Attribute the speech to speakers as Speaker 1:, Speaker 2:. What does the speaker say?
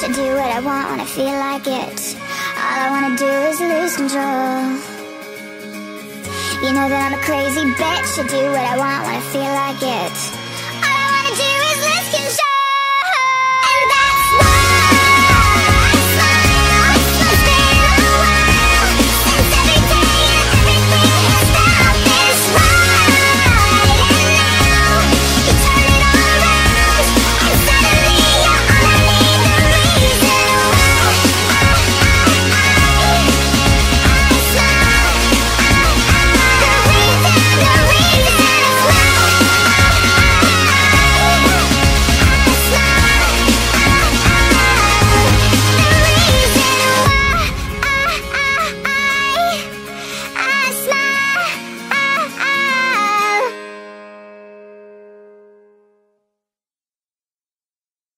Speaker 1: to do what I want when I feel like it. All I wanna do is lose control. You know that I'm a crazy bitch. I do what I want when I feel like it.